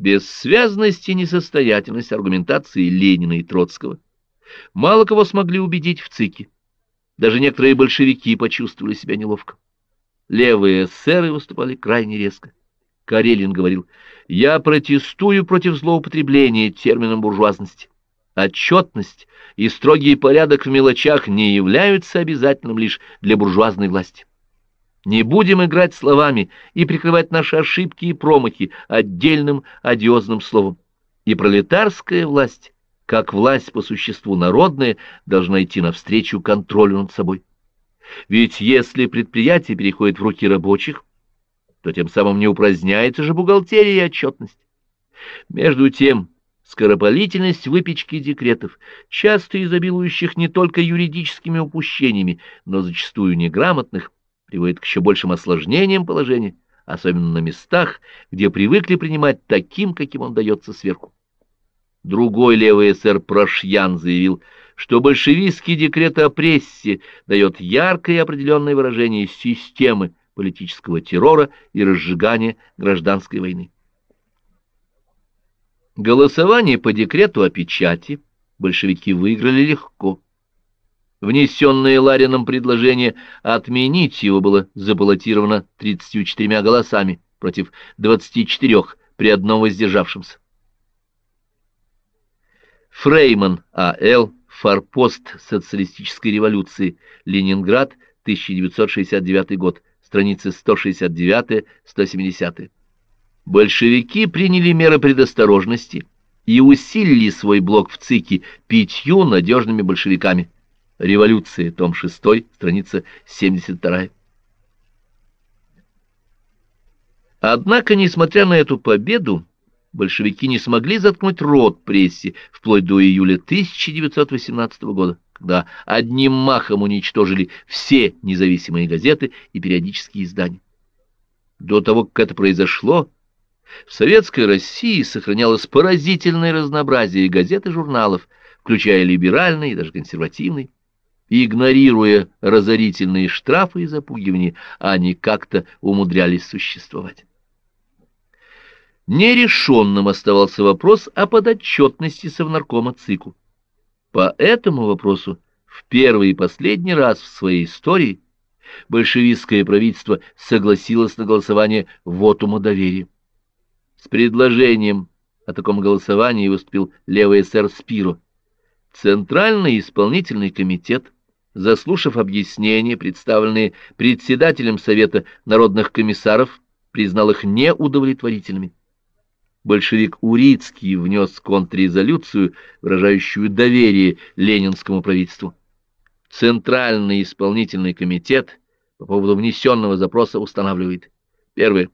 Бессвязность и несостоятельность аргументации Ленина и Троцкого мало кого смогли убедить в ЦИКе. Даже некоторые большевики почувствовали себя неловко. Левые эсеры выступали крайне резко. Карелин говорил, «Я протестую против злоупотребления термином буржуазности. Отчетность и строгий порядок в мелочах не являются обязательным лишь для буржуазной власти. Не будем играть словами и прикрывать наши ошибки и промахи отдельным одиозным словом. И пролетарская власть, как власть по существу народная, должна идти навстречу контролю над собой. Ведь если предприятие переходит в руки рабочих, то тем самым не упраздняется же бухгалтерия и отчетность. Между тем, скоропалительность выпечки декретов, часто изобилующих не только юридическими упущениями, но зачастую неграмотных, приводит к еще большим осложнениям положения, особенно на местах, где привыкли принимать таким, каким он дается сверху. Другой левый эсер Прошьян заявил, что большевистский декрет о прессе дает яркое и определенное выражение системы политического террора и разжигания гражданской войны. Голосование по декрету о печати большевики выиграли легко. Внесенное Ларином предложение отменить его было забаллотировано 34 голосами против 24 при одном воздержавшемся. Фрейман А.Л. Форпост социалистической революции. Ленинград, 1969 год. Страницы 169-170. Большевики приняли меры предосторожности и усилили свой блок в ЦИКе пятью надежными большевиками – Революция, том 6, страница 72. Однако, несмотря на эту победу, большевики не смогли заткнуть рот прессе вплоть до июля 1918 года, когда одним махом уничтожили все независимые газеты и периодические издания. До того, как это произошло, в Советской России сохранялось поразительное разнообразие газет и журналов, включая либеральные и даже консервативные игнорируя разорительные штрафы и запугивания, они как-то умудрялись существовать. Нерешенным оставался вопрос о подотчетности Совнаркома ЦИКу. По этому вопросу в первый и последний раз в своей истории большевистское правительство согласилось на голосование вотума доверия. С предложением о таком голосовании выступил левый эсер Спиро. Центральный исполнительный комитет – заслушав объяснения, представленные председателем Совета народных комиссаров, признал их неудовлетворительными. Большевик Урицкий внес контррезолюцию, выражающую доверие ленинскому правительству. Центральный исполнительный комитет по поводу внесенного запроса устанавливает. Первое.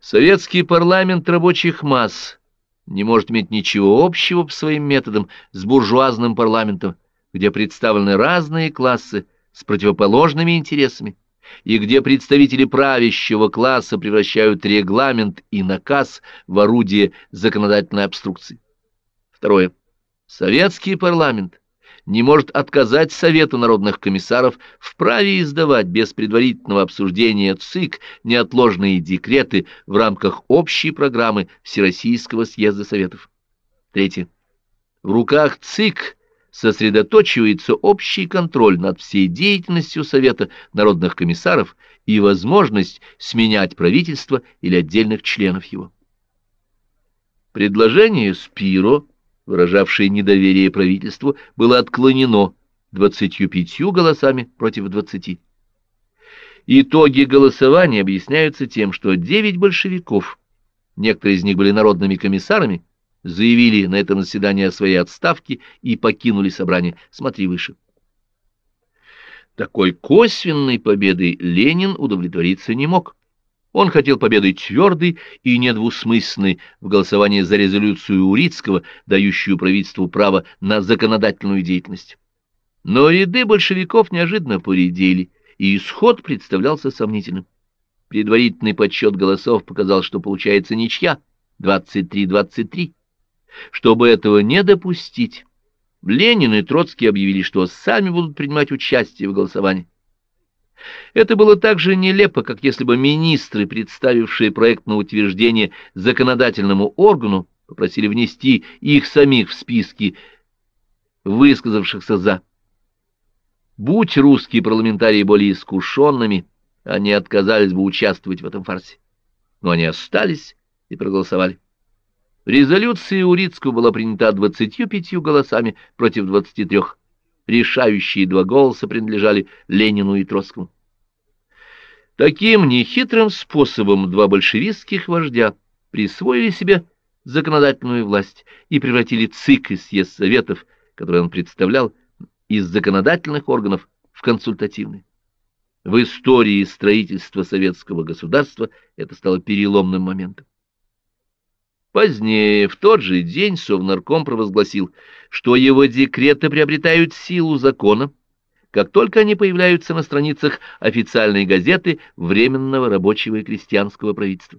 Советский парламент рабочих масс не может иметь ничего общего по своим методам с буржуазным парламентом, где представлены разные классы с противоположными интересами, и где представители правящего класса превращают регламент и наказ в орудие законодательной обструкции. Второе. Советский парламент не может отказать Совету народных комиссаров в праве издавать без предварительного обсуждения ЦИК неотложные декреты в рамках общей программы Всероссийского съезда Советов. Третье. В руках ЦИК – сосредоточивается общий контроль над всей деятельностью Совета народных комиссаров и возможность сменять правительство или отдельных членов его. Предложение Спиро, выражавшее недоверие правительству, было отклонено 25 голосами против 20. Итоги голосования объясняются тем, что 9 большевиков, некоторые из них были народными комиссарами, заявили на этом заседании о своей отставке и покинули собрание. Смотри выше. Такой косвенной победой Ленин удовлетвориться не мог. Он хотел победы твердой и недвусмысленной в голосовании за резолюцию Урицкого, дающую правительству право на законодательную деятельность. Но ряды большевиков неожиданно поредели, и исход представлялся сомнительным. Предварительный подсчет голосов показал, что получается ничья — 23-23. Чтобы этого не допустить, Ленин и Троцкий объявили, что сами будут принимать участие в голосовании. Это было так же нелепо, как если бы министры, представившие проект на утверждение законодательному органу, попросили внести их самих в списки высказавшихся «за». Будь русские парламентарии более искушенными, они отказались бы участвовать в этом фарсе. Но они остались и проголосовали. Резолюция Урицкого была принята 25 голосами против 23. Решающие два голоса принадлежали Ленину и Троцкому. Таким нехитрым способом два большевистских вождя присвоили себе законодательную власть и превратили ЦИК и съезд Советов, который он представлял, из законодательных органов в консультативные. В истории строительства советского государства это стало переломным моментом. Позднее, в тот же день, Совнарком провозгласил, что его декреты приобретают силу закона, как только они появляются на страницах официальной газеты Временного рабочего и крестьянского правительства.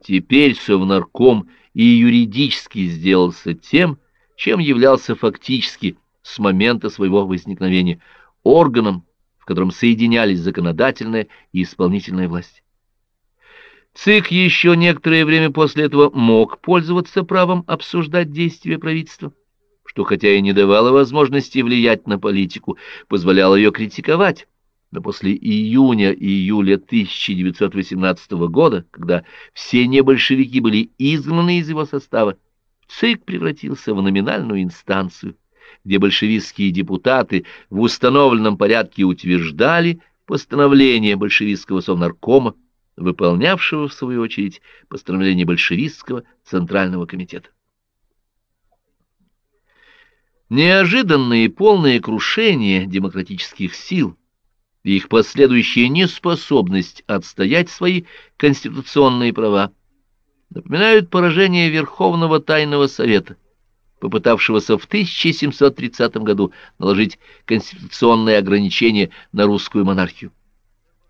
Теперь Совнарком и юридически сделался тем, чем являлся фактически с момента своего возникновения органом, в котором соединялись законодательная и исполнительная власть. ЦИК еще некоторое время после этого мог пользоваться правом обсуждать действия правительства, что хотя и не давало возможности влиять на политику, позволяло ее критиковать. Но после июня и июля 1918 года, когда все небольшевики были изгнаны из его состава, ЦИК превратился в номинальную инстанцию, где большевистские депутаты в установленном порядке утверждали постановление большевистского совнаркома, выполнявшего, в свою очередь, постановление большевистского Центрального комитета. Неожиданное и полное крушение демократических сил и их последующая неспособность отстоять свои конституционные права напоминают поражение Верховного Тайного Совета, попытавшегося в 1730 году наложить конституционные ограничения на русскую монархию.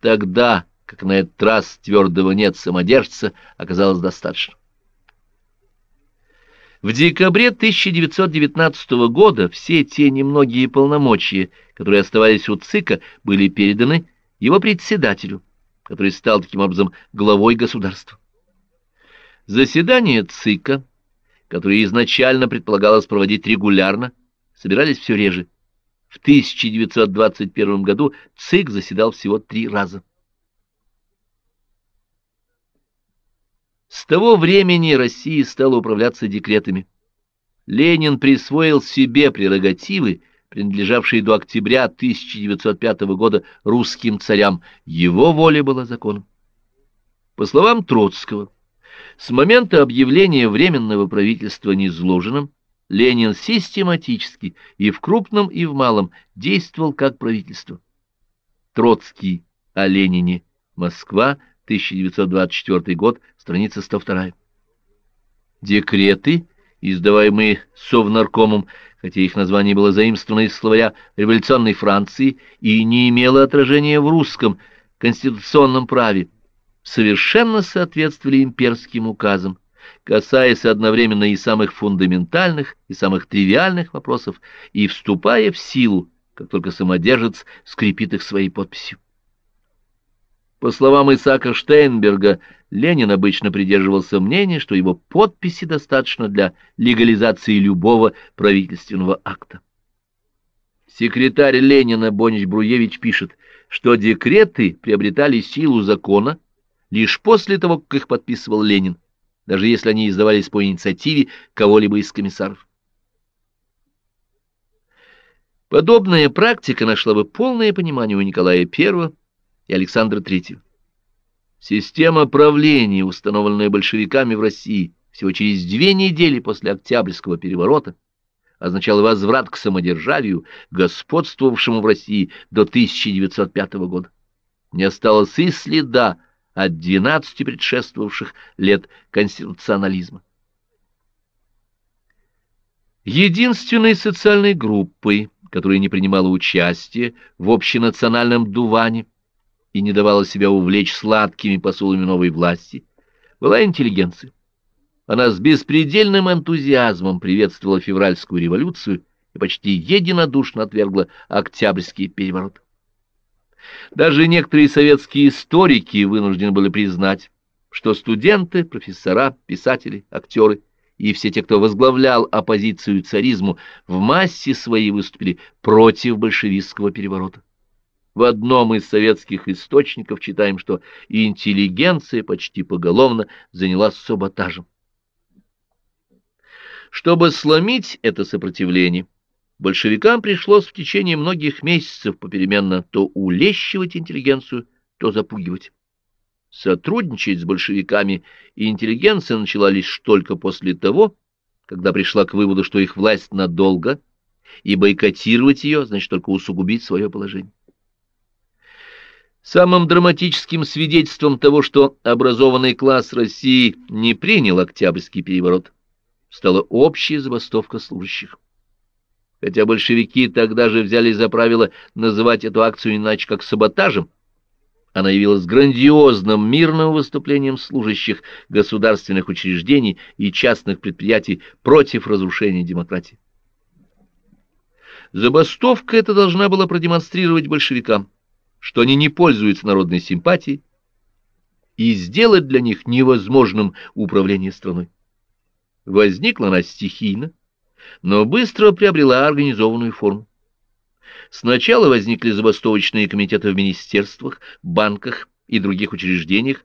Тогда, как на этот раз твердого нет самодержца, оказалось достаточно. В декабре 1919 года все те немногие полномочия, которые оставались у ЦИКа, были переданы его председателю, который стал таким образом главой государства. Заседания ЦИКа которые изначально предполагалось проводить регулярно, собирались все реже. В 1921 году ЦИК заседал всего три раза. С того времени Россия стала управляться декретами. Ленин присвоил себе прерогативы, принадлежавшие до октября 1905 года русским царям. Его воля была законом. По словам Троцкого, с момента объявления Временного правительства низложенным Ленин систематически и в крупном, и в малом действовал как правительство. Троцкий о Ленине. Москва, 1924 год, страница 102. Декреты, издаваемые Совнаркомом, хотя их название было заимствовано из словаря революционной Франции и не имело отражения в русском конституционном праве, совершенно соответствовали имперским указам, касаясь одновременно и самых фундаментальных, и самых тривиальных вопросов, и вступая в силу, как только самодержец скрепит их своей подписью. По словам Исаака Штейнберга, Ленин обычно придерживался мнения, что его подписи достаточно для легализации любого правительственного акта. Секретарь Ленина Бонич Бруевич пишет, что декреты приобретали силу закона лишь после того, как их подписывал Ленин, даже если они издавались по инициативе кого-либо из комиссаров. Подобная практика нашла бы полное понимание у Николая I и Александра III. Система правления, установленная большевиками в России всего через две недели после Октябрьского переворота, означала возврат к самодержавию, господствовавшему в России до 1905 года. Не осталось и следа от 12 предшествовавших лет конституционализма. Единственной социальной группой, которая не принимала участия в общенациональном дуване и не давала себя увлечь сладкими посулами новой власти, была интеллигенция. Она с беспредельным энтузиазмом приветствовала февральскую революцию и почти единодушно отвергла Октябрьский переворот. Даже некоторые советские историки вынуждены были признать, что студенты, профессора, писатели, актеры и все те, кто возглавлял оппозицию царизму, в массе своей выступили против большевистского переворота. В одном из советских источников читаем, что интеллигенция почти поголовно занялась саботажем. Чтобы сломить это сопротивление, большевикам пришлось в течение многих месяцев попеременно то улещивать интеллигенцию, то запугивать. Сотрудничать с большевиками интеллигенция начала лишь только после того, когда пришла к выводу, что их власть надолго, и бойкотировать ее значит только усугубить свое положение. Самым драматическим свидетельством того, что образованный класс России не принял Октябрьский переворот, стала общая забастовка служащих. Хотя большевики тогда же взяли за правило называть эту акцию иначе как саботажем, она явилась грандиозным мирным выступлением служащих государственных учреждений и частных предприятий против разрушения демократии. Забастовка эта должна была продемонстрировать большевикам, что они не пользуются народной симпатией, и сделать для них невозможным управление страной. Возникла она стихийно, но быстро приобрела организованную форму. Сначала возникли забастовочные комитеты в министерствах, банках и других учреждениях,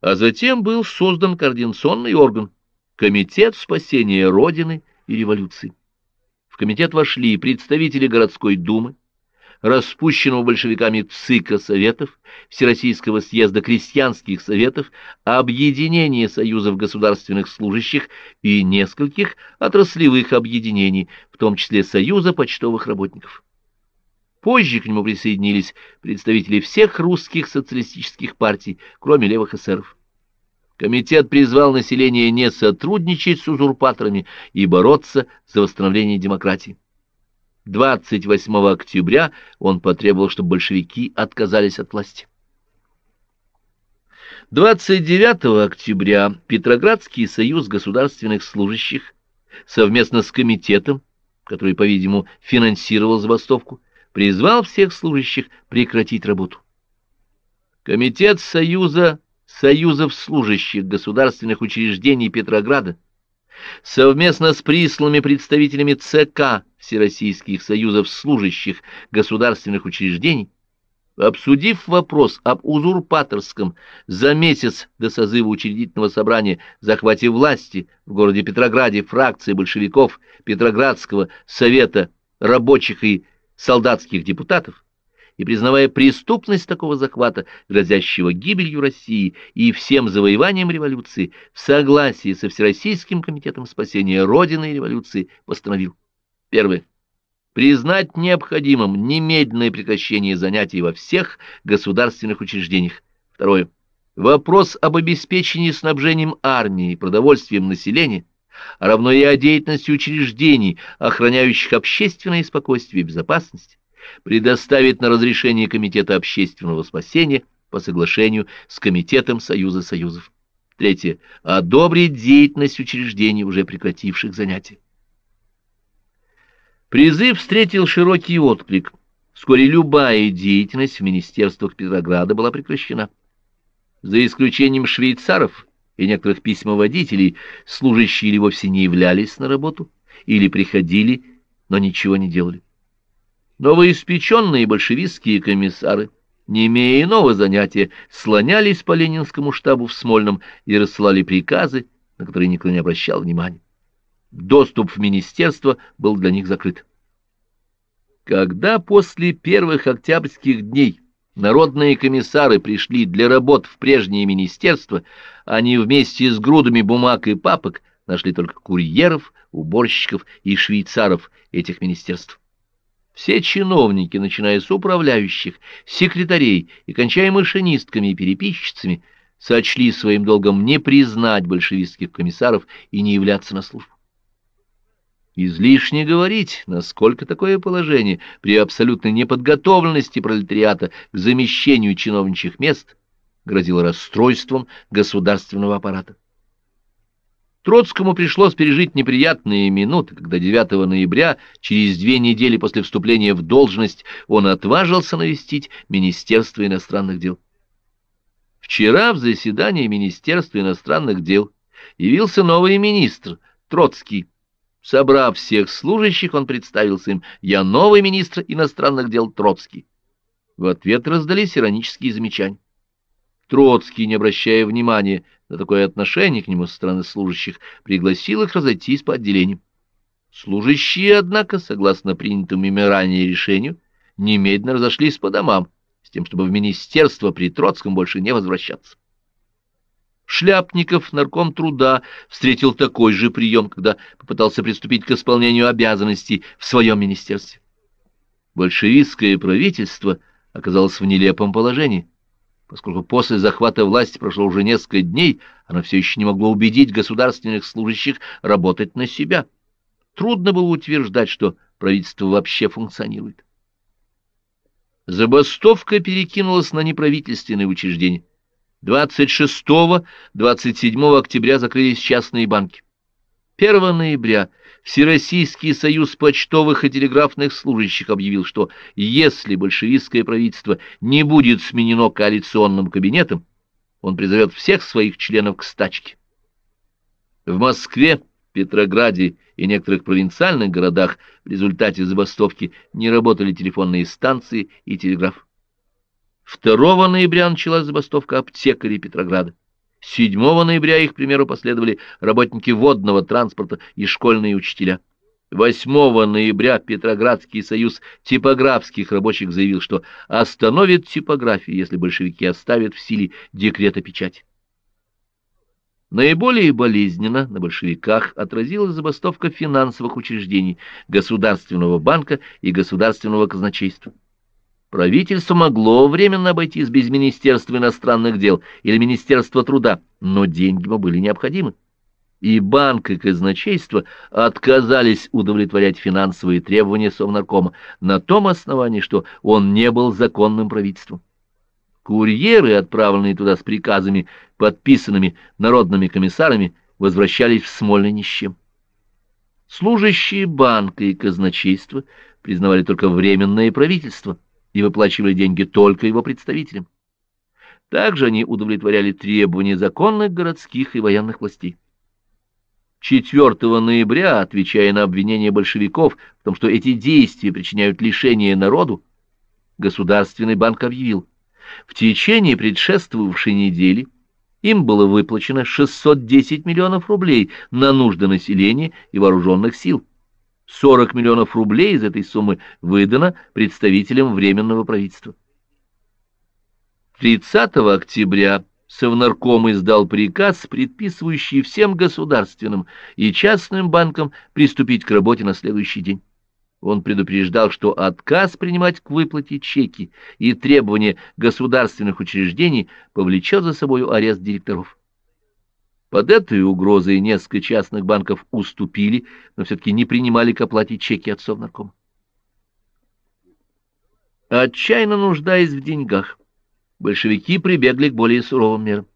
а затем был создан координационный орган – Комитет спасения Родины и революции. В комитет вошли представители городской думы, распущенного большевиками ЦИКа Советов, Всероссийского съезда крестьянских советов, объединения союзов государственных служащих и нескольких отраслевых объединений, в том числе Союза почтовых работников. Позже к нему присоединились представители всех русских социалистических партий, кроме левых эсеров. Комитет призвал население не сотрудничать с узурпаторами и бороться за восстановление демократии. 28 октября он потребовал, чтобы большевики отказались от власти. 29 октября Петроградский союз государственных служащих совместно с комитетом, который, по-видимому, финансировал забастовку, призвал всех служащих прекратить работу. Комитет Союза Союзов служащих государственных учреждений Петрограда совместно с присланными представителями ЦК Всероссийских союзов служащих государственных учреждений, обсудив вопрос об узурпаторском за месяц до созыва учредительного собрания захвате власти в городе Петрограде фракции большевиков Петроградского совета рабочих и солдатских депутатов, и признавая преступность такого захвата, грозящего гибелью России и всем завоеванием революции, в согласии со Всероссийским комитетом спасения Родины и революции постановил. Первое. Признать необходимым немедленное прекращение занятий во всех государственных учреждениях. Второе. Вопрос об обеспечении снабжением армии и продовольствием населения, а равно и о деятельности учреждений, охраняющих общественное спокойствие и безопасность, предоставить на разрешение Комитета общественного спасения по соглашению с Комитетом Союза Союзов. Третье. Одобрить деятельность учреждений, уже прекративших занятия. Призыв встретил широкий отклик. Вскоре любая деятельность в министерствах Петрограда была прекращена. За исключением швейцаров и некоторых письмоводителей, служащие или вовсе не являлись на работу, или приходили, но ничего не делали. Новоиспеченные большевистские комиссары, не имея иного занятия, слонялись по ленинскому штабу в Смольном и рассылали приказы, на которые никто не обращал внимания. Доступ в министерство был для них закрыт. Когда после первых октябрьских дней народные комиссары пришли для работ в прежнее министерство, они вместе с грудами бумаг и папок нашли только курьеров, уборщиков и швейцаров этих министерств. Все чиновники, начиная с управляющих, секретарей и кончая машинистками и переписчицами, сочли своим долгом не признать большевистских комиссаров и не являться на службу. Излишне говорить, насколько такое положение при абсолютной неподготовленности пролетариата к замещению чиновничьих мест грозило расстройством государственного аппарата. Троцкому пришлось пережить неприятные минуты, когда 9 ноября, через две недели после вступления в должность, он отважился навестить Министерство иностранных дел. Вчера в заседании Министерства иностранных дел явился новый министр, Троцкий. Собрав всех служащих, он представился им «Я новый министр иностранных дел Троцкий». В ответ раздались иронические замечания. Троцкий, не обращая внимания на такое отношение к нему со стороны служащих, пригласил их разойтись по отделениям. Служащие, однако, согласно принятому ими ранее решению, немедленно разошлись по домам, с тем, чтобы в министерство при Троцком больше не возвращаться. Шляпников, нарком труда, встретил такой же прием, когда попытался приступить к исполнению обязанностей в своем министерстве. Большевистское правительство оказалось в нелепом положении поскольку после захвата власти прошло уже несколько дней, оно все еще не могло убедить государственных служащих работать на себя. Трудно было утверждать, что правительство вообще функционирует. Забастовка перекинулась на неправительственные учреждения. 26-27 октября закрылись частные банки. 1 ноября Всероссийский союз почтовых и телеграфных служащих объявил, что если большевистское правительство не будет сменено коалиционным кабинетом, он призовет всех своих членов к стачке. В Москве, Петрограде и некоторых провинциальных городах в результате забастовки не работали телефонные станции и телеграф. 2 ноября началась забастовка аптекарей Петрограда. 7 ноября их примеру последовали работники водного транспорта и школьные учителя. 8 ноября Петроградский союз типографских рабочих заявил, что остановит типографию, если большевики оставят в силе декрет о печати. Наиболее болезненно на большевиках отразилась забастовка финансовых учреждений Государственного банка и Государственного казначейства. Правительство могло временно обойтись без Министерства иностранных дел или Министерства труда, но деньги ему были необходимы. И банк и казначейство отказались удовлетворять финансовые требования Совнаркома на том основании, что он не был законным правительством. Курьеры, отправленные туда с приказами, подписанными народными комиссарами, возвращались в Смольный ни с чем. Служащие банка и казначейства признавали только временное правительство – и выплачивали деньги только его представителям. Также они удовлетворяли требования законных городских и военных властей. 4 ноября, отвечая на обвинения большевиков в том, что эти действия причиняют лишение народу, Государственный банк объявил, в течение предшествовавшей недели им было выплачено 610 миллионов рублей на нужды населения и вооруженных сил. 40 миллионов рублей из этой суммы выдано представителям Временного правительства. 30 октября Совнарком издал приказ, предписывающий всем государственным и частным банкам приступить к работе на следующий день. Он предупреждал, что отказ принимать к выплате чеки и требования государственных учреждений повлечет за собой арест директоров. Под этой угрозой несколько частных банков уступили, но все-таки не принимали к оплате чеки от Совнаркома. Отчаянно нуждаясь в деньгах, большевики прибегли к более суровым мерам.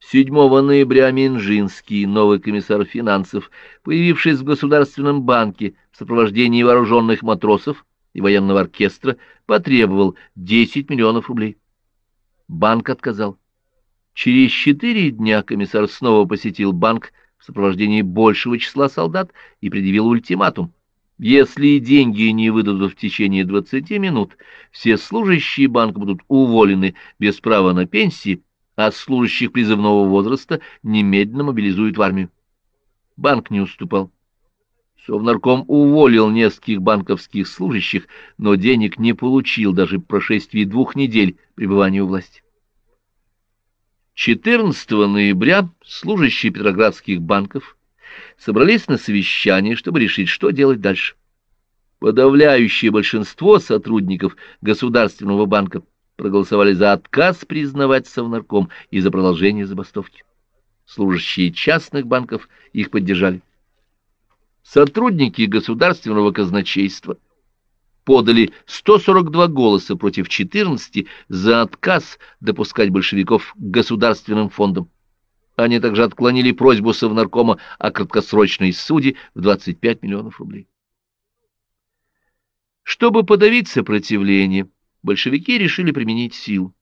7 ноября Минжинский, новый комиссар финансов, появившись в Государственном банке в сопровождении вооруженных матросов и военного оркестра, потребовал 10 миллионов рублей. Банк отказал. Через четыре дня комиссар снова посетил банк в сопровождении большего числа солдат и предъявил ультиматум. Если деньги не выдадут в течение 20 минут, все служащие банка будут уволены без права на пенсии, а служащих призывного возраста немедленно мобилизуют в армию. Банк не уступал. Совнарком уволил нескольких банковских служащих, но денег не получил даже по прошествии двух недель пребывания у власти. 14 ноября служащие петроградских банков собрались на совещание, чтобы решить, что делать дальше. Подавляющее большинство сотрудников Государственного банка проголосовали за отказ признавать Совнарком и за продолжение забастовки. Служащие частных банков их поддержали. Сотрудники государственного казначейства – подали 142 голоса против 14 за отказ допускать большевиков к государственным фондам. Они также отклонили просьбу Совнаркома о краткосрочной суде в 25 миллионов рублей. Чтобы подавить сопротивление, большевики решили применить силу.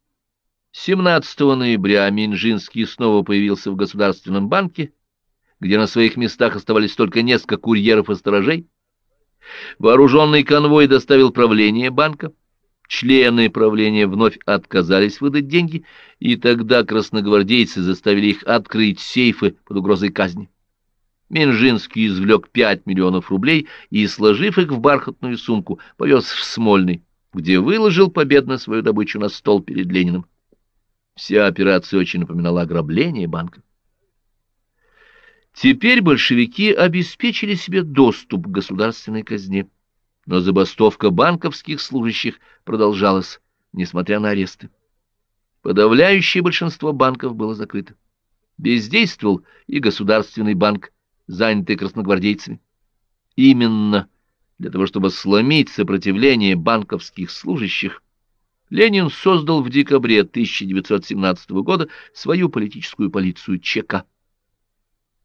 17 ноября Минжинский снова появился в Государственном банке, где на своих местах оставались только несколько курьеров и сторожей. Вооруженный конвой доставил правление банка. Члены правления вновь отказались выдать деньги, и тогда красногвардейцы заставили их открыть сейфы под угрозой казни. Минжинский извлек 5 миллионов рублей и, сложив их в бархатную сумку, повез в Смольный, где выложил победно свою добычу на стол перед Лениным. Вся операция очень напоминала ограбление банка. Теперь большевики обеспечили себе доступ к государственной казне, но забастовка банковских служащих продолжалась, несмотря на аресты. Подавляющее большинство банков было закрыто. Бездействовал и Государственный банк, занятый красногвардейцами. Именно для того, чтобы сломить сопротивление банковских служащих, Ленин создал в декабре 1917 года свою политическую полицию ЧК.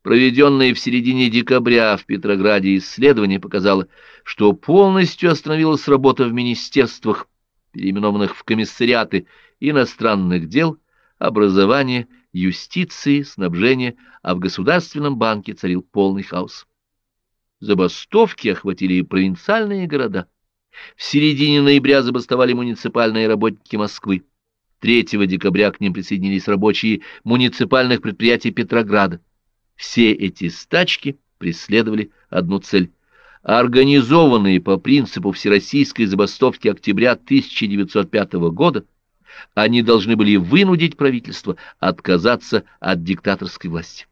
Проведенное в середине декабря в Петрограде исследование показало, что полностью остановилась работа в министерствах, переименованных в комиссариаты иностранных дел, образования, юстиции, снабжения, а в Государственном банке царил полный хаос. Забастовки охватили и провинциальные города. В середине ноября забастовали муниципальные работники Москвы. 3 декабря к ним присоединились рабочие муниципальных предприятий Петрограда. Все эти стачки преследовали одну цель. Организованные по принципу всероссийской забастовки октября 1905 года, они должны были вынудить правительство отказаться от диктаторской власти.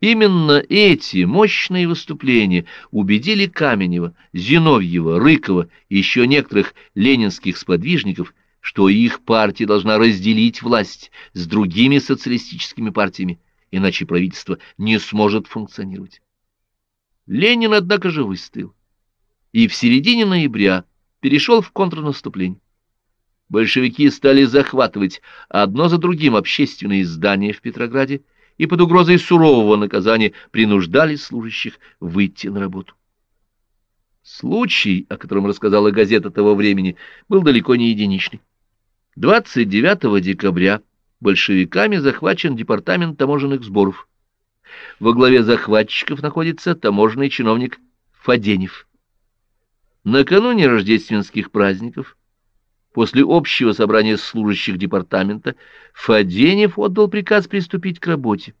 Именно эти мощные выступления убедили Каменева, Зиновьева, Рыкова и еще некоторых ленинских сподвижников, что их партия должна разделить власть с другими социалистическими партиями, иначе правительство не сможет функционировать. Ленин, однако же, выстоял и в середине ноября перешел в контрнаступление. Большевики стали захватывать одно за другим общественные здания в Петрограде и под угрозой сурового наказания принуждали служащих выйти на работу. Случай, о котором рассказала газета того времени, был далеко не единичный. 29 декабря большевиками захвачен департамент таможенных сборов. Во главе захватчиков находится таможенный чиновник Фаденев. Накануне рождественских праздников После общего собрания служащих департамента Фаденев отдал приказ приступить к работе.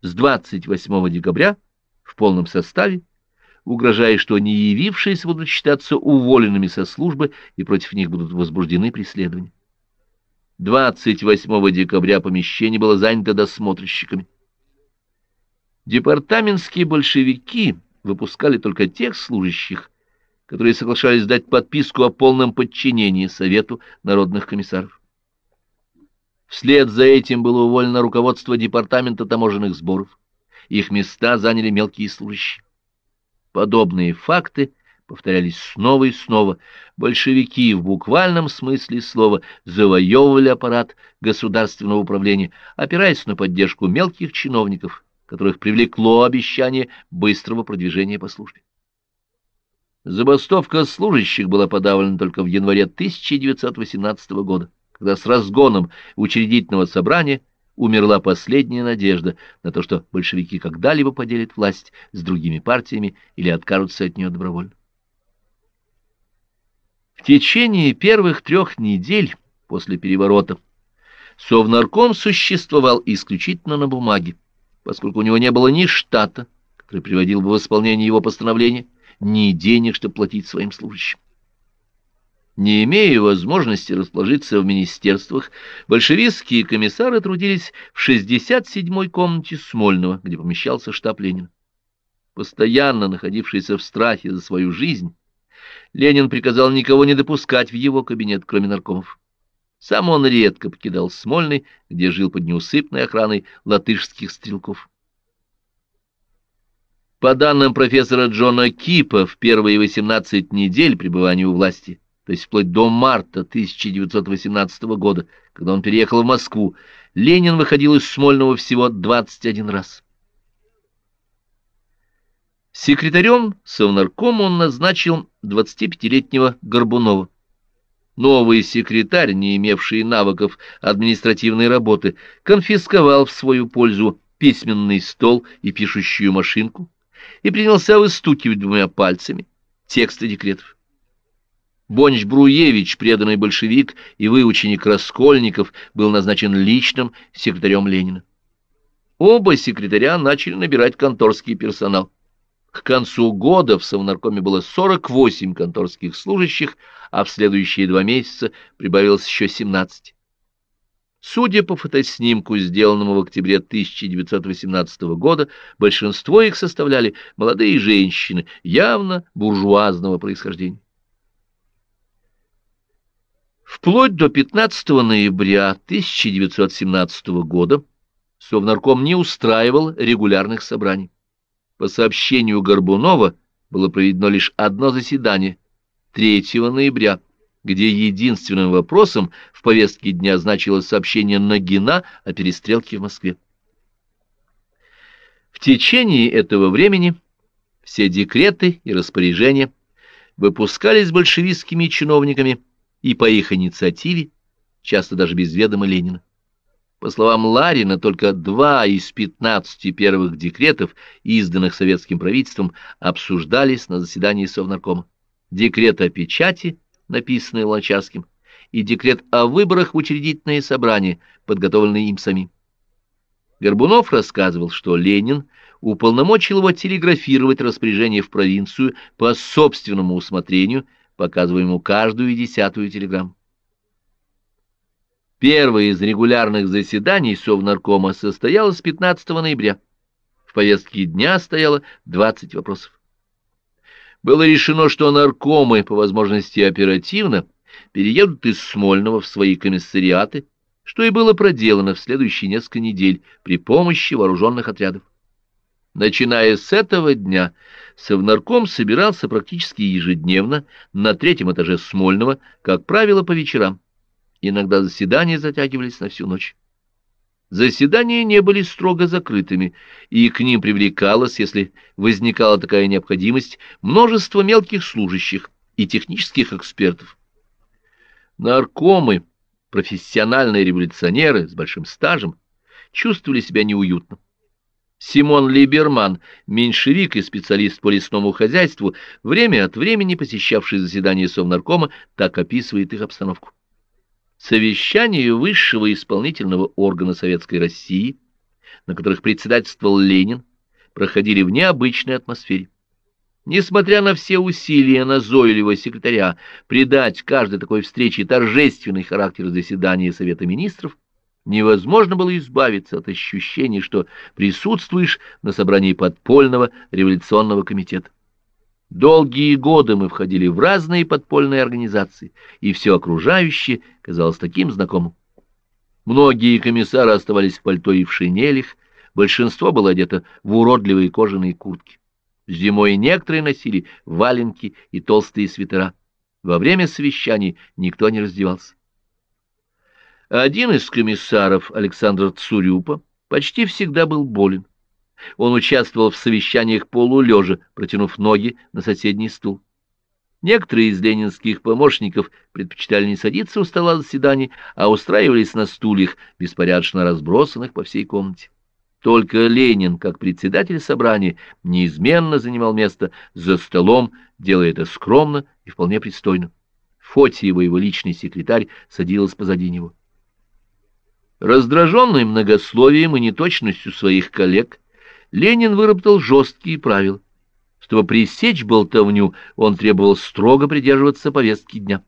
С 28 декабря в полном составе, угрожая, что не явившиеся будут считаться уволенными со службы и против них будут возбуждены преследования. 28 декабря помещение было занято досмотрщиками. Департаментские большевики выпускали только тех служащих, которые соглашались дать подписку о полном подчинении Совету народных комиссаров. Вслед за этим было уволено руководство департамента таможенных сборов. Их места заняли мелкие служащие. Подобные факты повторялись снова и снова. Большевики в буквальном смысле слова завоевывали аппарат государственного управления, опираясь на поддержку мелких чиновников, которых привлекло обещание быстрого продвижения по службе. Забастовка служащих была подавлена только в январе 1918 года, когда с разгоном учредительного собрания умерла последняя надежда на то, что большевики когда-либо поделят власть с другими партиями или откажутся от нее добровольно. В течение первых трех недель после переворота Совнарком существовал исключительно на бумаге, поскольку у него не было ни штата, который приводил бы в исполнение его постановления, ни денег, чтобы платить своим служащим. Не имея возможности расположиться в министерствах, большевистские комиссары трудились в 67-й комнате Смольного, где помещался штаб Ленина. Постоянно находившийся в страхе за свою жизнь, Ленин приказал никого не допускать в его кабинет, кроме наркомов. Сам он редко покидал Смольный, где жил под неусыпной охраной латышских стрелков. По данным профессора Джона Кипа, в первые 18 недель пребывания у власти то есть вплоть до марта 1918 года, когда он переехал в Москву, Ленин выходил из Смольного всего 21 раз. Секретарем Совнаркома он назначил 25-летнего Горбунова. Новый секретарь, не имевший навыков административной работы, конфисковал в свою пользу письменный стол и пишущую машинку и принялся выстукивать двумя пальцами тексты декретов. Бонч Бруевич, преданный большевик и выученик Раскольников, был назначен личным секретарем Ленина. Оба секретаря начали набирать конторский персонал. К концу года в Совнаркоме было 48 конторских служащих, а в следующие два месяца прибавилось еще 17. Судя по фотоснимку, сделанному в октябре 1918 года, большинство их составляли молодые женщины, явно буржуазного происхождения. Вплоть до 15 ноября 1917 года Совнарком не устраивал регулярных собраний. По сообщению Горбунова было проведено лишь одно заседание 3 ноября, где единственным вопросом в повестке дня значилось сообщение Нагина о перестрелке в Москве. В течение этого времени все декреты и распоряжения выпускались большевистскими чиновниками и по их инициативе, часто даже без ведома Ленина. По словам Ларина, только два из пятнадцати первых декретов, изданных советским правительством, обсуждались на заседании Совнаркома. Декрет о печати, написанный Лончарским, и декрет о выборах в учредительное собрание, подготовленный им самим. Горбунов рассказывал, что Ленин уполномочил его телеграфировать распоряжение в провинцию по собственному усмотрению, показывая ему каждую десятую телеграмму. Первое из регулярных заседаний Совнаркома состоялось 15 ноября. В повестке дня стояло 20 вопросов. Было решено, что наркомы, по возможности оперативно, переедут из Смольного в свои комиссариаты, что и было проделано в следующие несколько недель при помощи вооруженных отрядов. Начиная с этого дня, Совнарком собирался практически ежедневно на третьем этаже Смольного, как правило, по вечерам. Иногда заседания затягивались на всю ночь. Заседания не были строго закрытыми, и к ним привлекалось, если возникала такая необходимость, множество мелких служащих и технических экспертов. Наркомы, профессиональные революционеры с большим стажем, чувствовали себя неуютно. Симон Либерман, меньшевик и специалист по лесному хозяйству, время от времени посещавший заседания Совнаркома, так описывает их обстановку. Совещания высшего исполнительного органа Советской России, на которых председательствовал Ленин, проходили в необычной атмосфере. Несмотря на все усилия назойливого секретаря придать каждой такой встрече торжественный характер заседания Совета Министров, невозможно было избавиться от ощущения, что присутствуешь на собрании подпольного революционного комитета. Долгие годы мы входили в разные подпольные организации, и все окружающее казалось таким знакомым. Многие комиссары оставались в пальто и в шинелях, большинство было одето в уродливые кожаные куртки. Зимой некоторые носили валенки и толстые свитера. Во время совещаний никто не раздевался. Один из комиссаров, Александр Цурюпа, почти всегда был болен. Он участвовал в совещаниях полулежа, протянув ноги на соседний стул. Некоторые из ленинских помощников предпочитали не садиться у стола заседаний, а устраивались на стульях, беспорядочно разбросанных по всей комнате. Только Ленин, как председатель собрания, неизменно занимал место за столом, делая это скромно и вполне пристойно. Фотиева, его личный секретарь, садилась позади него. Раздраженный многословием и неточностью своих коллег, Ленин выработал жесткие правила. Чтобы пресечь болтовню, он требовал строго придерживаться повестки дня.